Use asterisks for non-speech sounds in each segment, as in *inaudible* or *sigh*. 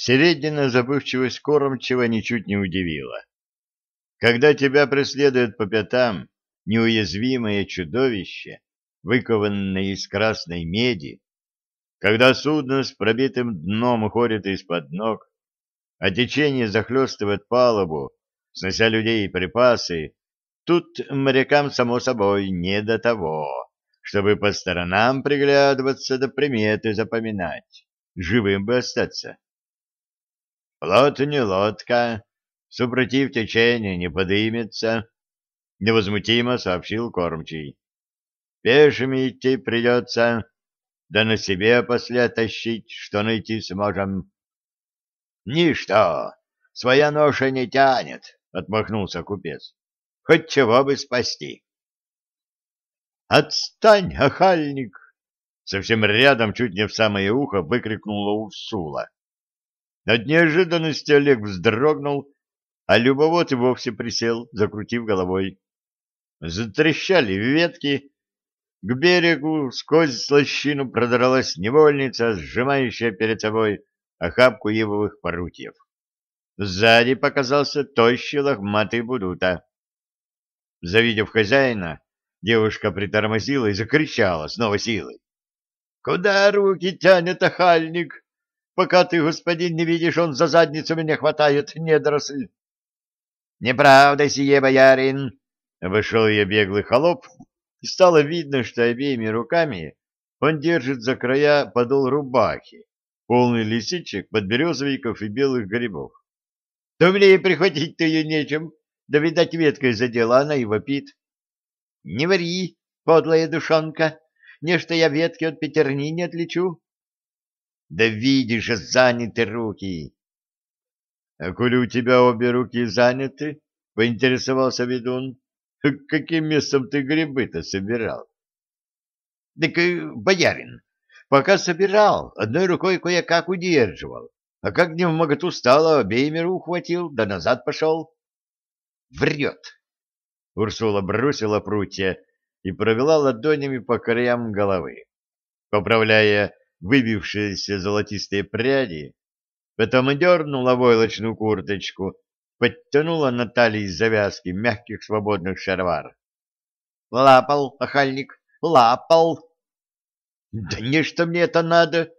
Середина забывчивость Кормчева ничуть не удивила. Когда тебя преследует по пятам неуязвимое чудовище, выкованное из красной меди, когда судно с пробитым дном уходит из-под ног, а течение захлестывает палубу, снося людей и припасы, тут морякам, само собой, не до того, чтобы по сторонам приглядываться да приметы запоминать, живым бы остаться. Плот не лодка, супротив течения не подымется, — невозмутимо сообщил кормчий. — Пешими идти придется, да на себе после тащить, что найти сможем. — Ничто, своя ноша не тянет, — отмахнулся купец. — Хоть чего бы спасти. — Отстань, охальник! — совсем рядом, чуть не в самое ухо, выкрикнула Урсула. От неожиданности Олег вздрогнул, а любовод и вовсе присел, закрутив головой. Затрещали ветки. К берегу сквозь лощину продралась невольница, сжимающая перед собой охапку ивовых порутьев. Сзади показался тощий лохматый Будута. Завидев хозяина, девушка притормозила и закричала с новой силой. — Куда руки тянет охальник? Пока ты, господин, не видишь, он за задницу меня хватает, недоросль. — Неправда сие, боярин! — вышел я беглый холоп, и стало видно, что обеими руками он держит за края подол рубахи, полный лисичек, подберезовиков и белых грибов. — Да мне и прихватить-то ее нечем, да, видать, веткой задела, она и вопит. — Не вари, подлая душонка, нечто я ветки от пятерни не отличу. Да видишь же, заняты руки. — А коли у тебя обе руки заняты, — поинтересовался ведун, — каким местом ты грибы-то собирал? — Так, э, боярин, пока собирал, одной рукой кое-как удерживал, а как не в моготу стало, обеими рук да назад пошел. — Врет! Урсула бросила прутья и провела ладонями по краям головы, поправляя выбившиеся золотистые пряди, потом дернула войлочную курточку, подтянула на талии завязки мягких свободных шаровар. «Лапал, охальник, лапал!» «Да не что мне это надо,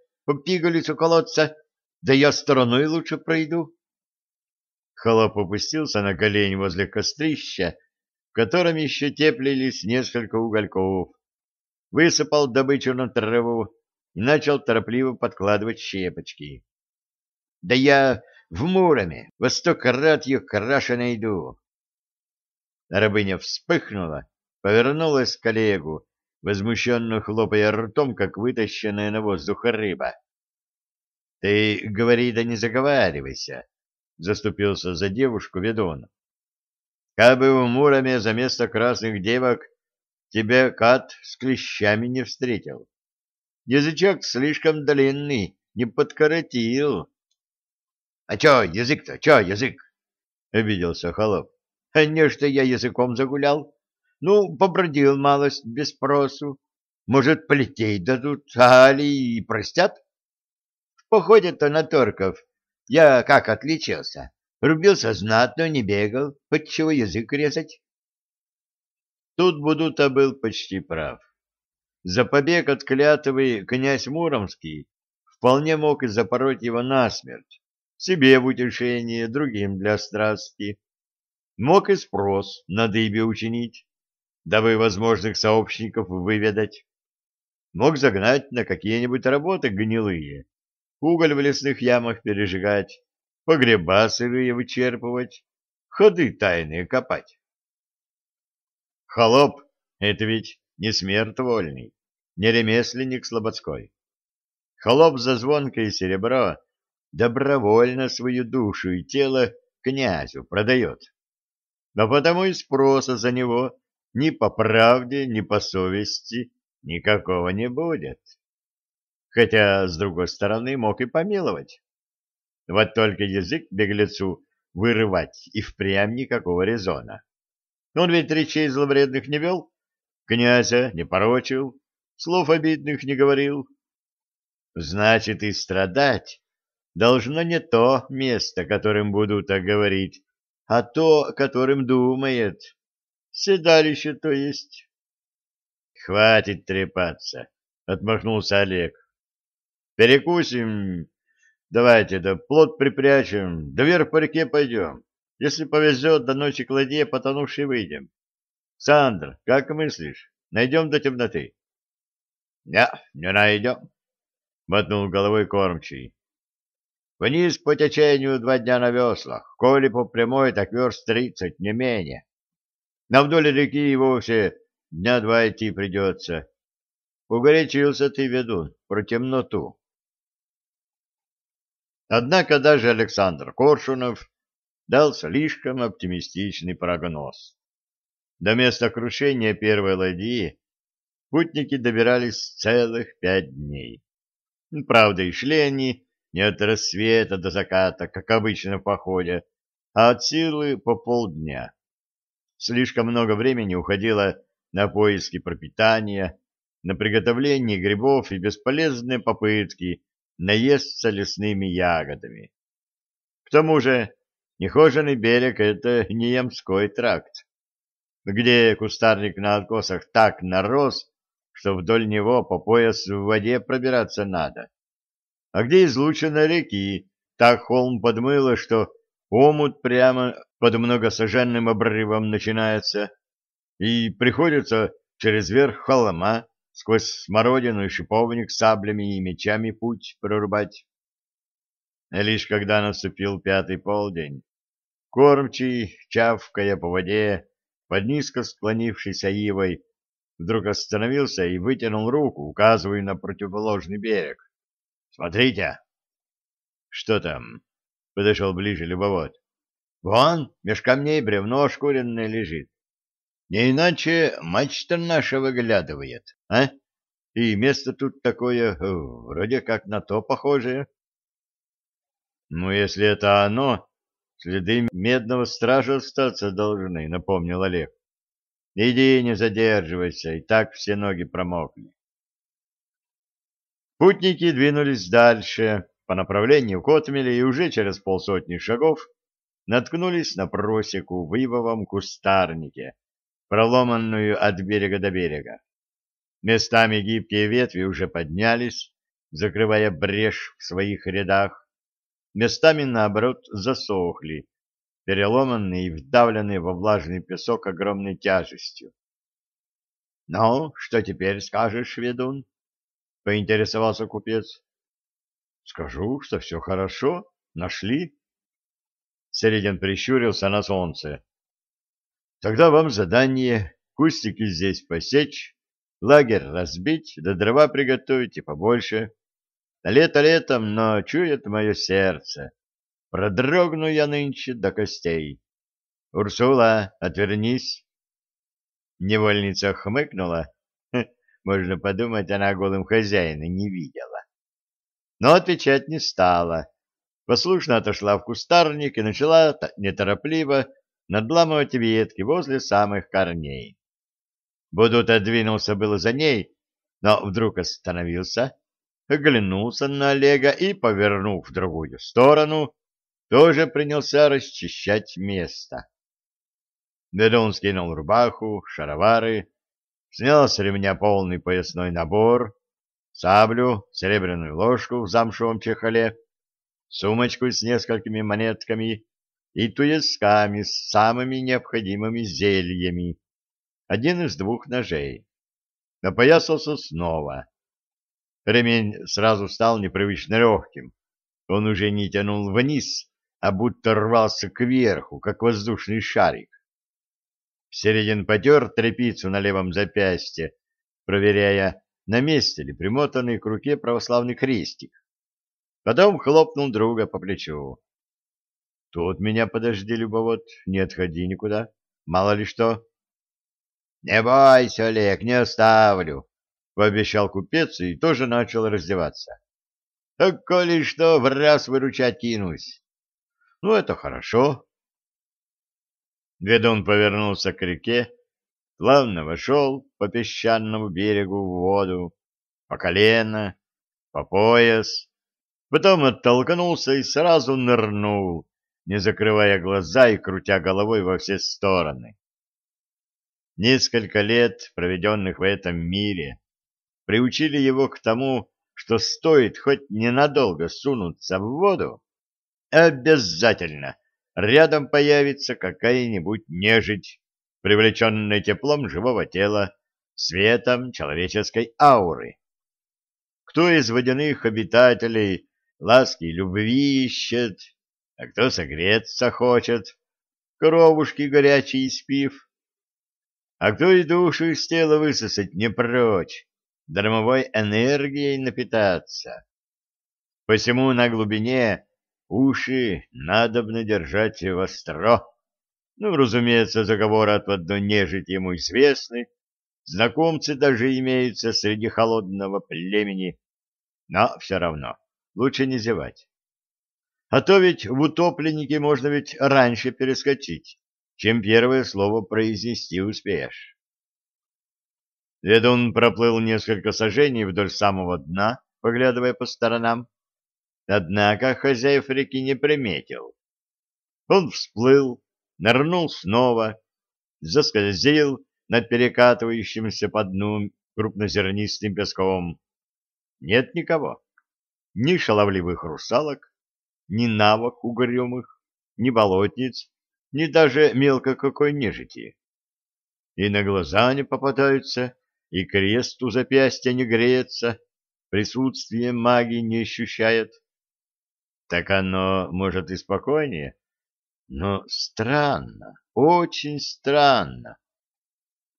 пигалицу колодца, да я стороной лучше пройду». Холоп опустился на колени возле кострища, в котором еще теплились несколько угольков, высыпал добычу на траву, и начал торопливо подкладывать щепочки. — Да я в Муроме во сто крат ее краше найду. Рабыня вспыхнула, повернулась к коллегу, возмущенно хлопая ртом, как вытащенная на воздух рыба. — Ты говори да не заговаривайся, — заступился за девушку ведун. — Кабы в Муроме за место красных девок тебе кат с клещами не встретил. Язычок слишком длинный, не подкоротил. — А чё язык-то, чё язык? — обиделся холоп. — А не я языком загулял. Ну, побродил малость без спросу. Может, плетей дадут, али и простят? В походе-то на торков я как отличился? Рубился знатно, не бегал, чего язык резать? Тут Будута был почти прав. За побег от клятвы князь Муромский вполне мог и запороть его насмерть, себе в утешение, другим для страсти. Мог и спрос на дыбе учинить, дабы возможных сообщников выведать. Мог загнать на какие-нибудь работы гнилые, уголь в лесных ямах пережигать, погреба сырые вычерпывать, ходы тайные копать. Холоп — это ведь не смерть вольный, не ремесленник слободской. Холоп за звонкое серебро добровольно свою душу и тело князю продает. Но потому и спроса за него ни по правде, ни по совести никакого не будет. Хотя, с другой стороны, мог и помиловать. Вот только язык беглецу вырывать и впрямь никакого резона. Он ведь речей зловредных не вел, Князя не порочил, слов обидных не говорил. Значит, и страдать должно не то место, которым буду так говорить, а то, которым думает. Седалище, то есть. — Хватит трепаться, — отмахнулся Олег. — Перекусим. Давайте, да плод припрячем, да вверх по реке пойдем. Если повезет, до ночи к ладье потонувшей выйдем. Сандр, как мыслишь, найдем до темноты? — Не, не найдем, — мотнул головой кормчий. — Вниз по течению два дня на веслах, коли по прямой, так верст тридцать, не менее. На вдоль реки и вовсе дня два идти придется. Угорячился ты, ведун, про темноту. Однако даже Александр Коршунов дал слишком оптимистичный прогноз. До места крушения первой ладьи путники добирались целых пять дней. Правда, и шли они не от рассвета до заката, как обычно в походе, а от силы по полдня. Слишком много времени уходило на поиски пропитания, на приготовление грибов и бесполезные попытки наесться лесными ягодами. К тому же нехоженный берег — это не Ямской тракт где кустарник на откосах так нарос, что вдоль него по пояс в воде пробираться надо. А где излучина реки, так холм подмыло, что омут прямо под многосоженным обрывом начинается, и приходится через верх холма сквозь смородину и шиповник саблями и мечами путь прорубать. Лишь когда наступил пятый полдень, кормчий, чавкая по воде, под низко склонившейся ивой, вдруг остановился и вытянул руку, указывая на противоположный берег. «Смотрите!» «Что там?» — подошел ближе любовод. «Вон, меж камней бревно шкуренное лежит. Не иначе мачта наша выглядывает, а? И место тут такое, вроде как на то похожее». «Ну, если это оно, Следы медного стража остаться должны, напомнил Олег. Иди, не задерживайся, и так все ноги промокли. Путники двинулись дальше по направлению к отмели и уже через полсотни шагов наткнулись на просеку в ивовом кустарнике, проломанную от берега до берега. Местами гибкие ветви уже поднялись, закрывая брешь в своих рядах, местами, наоборот, засохли, переломанные и вдавленные во влажный песок огромной тяжестью. — Ну, что теперь скажешь, ведун? — поинтересовался купец. — Скажу, что все хорошо, нашли. Середин прищурился на солнце. — Тогда вам задание кустики здесь посечь, лагерь разбить, да дрова приготовить и побольше. Лето летом, но чует мое сердце. Продрогну я нынче до костей. Урсула, отвернись. Невольница хмыкнула. *laughs* Можно подумать, она голым хозяина не видела. Но отвечать не стала. Послушно отошла в кустарник и начала неторопливо надламывать ветки возле самых корней. Будут отдвинулся было за ней, но вдруг остановился оглянулся на Олега и, повернув в другую сторону, тоже принялся расчищать место. Бедун скинул рубаху, шаровары, снял с ремня полный поясной набор, саблю, серебряную ложку в замшевом чехоле, сумочку с несколькими монетками и туесками с самыми необходимыми зельями, один из двух ножей. Напоясался снова Ремень сразу стал непривычно легким. Он уже не тянул вниз, а будто рвался кверху, как воздушный шарик. Середин потер тряпицу на левом запястье, проверяя, на месте ли примотанный к руке православный крестик. Потом хлопнул друга по плечу. — Тут меня подожди, любовод, не отходи никуда, мало ли что. — Не бойся, Олег, не оставлю, пообещал купец и тоже начал раздеваться. — Так коли что, в раз выручать кинусь. — Ну, это хорошо. Ведун повернулся к реке, плавно вошел по песчаному берегу в воду, по колено, по пояс, Потом оттолкнулся и сразу нырнул, не закрывая глаза и крутя головой во все стороны. Несколько лет, проведенных в этом мире, приучили его к тому, что стоит хоть ненадолго сунуться в воду, обязательно рядом появится какая-нибудь нежить, привлеченная теплом живого тела, светом человеческой ауры. Кто из водяных обитателей ласки и любви ищет, а кто согреться хочет, кровушки горячие испив, а кто и душу из тела высосать не прочь, дармовой энергией напитаться. Посему на глубине уши надобно держать востро. Ну, разумеется, заговоры от одной нежити ему известны, знакомцы даже имеются среди холодного племени, но все равно лучше не зевать. А то ведь в утопленнике можно ведь раньше перескочить, чем первое слово произнести успеешь. Ведун проплыл несколько сажений вдоль самого дна, поглядывая по сторонам. Однако хозяев реки не приметил. Он всплыл, нырнул снова, заскользил над перекатывающимся по дну крупнозернистым песком. Нет никого ни шаловливых русалок, ни навок угрюмых, ни болотниц, ни даже мелко какой нежити. И на глаза не попадаются, и крест у запястья не греется, присутствие магии не ощущает. Так оно, может, и спокойнее, но странно, очень странно.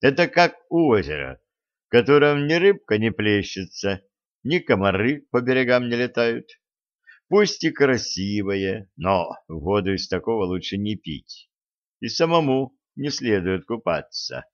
Это как озеро, в котором ни рыбка не плещется, ни комары по берегам не летают. Пусть и красивое, но воду из такого лучше не пить. И самому не следует купаться.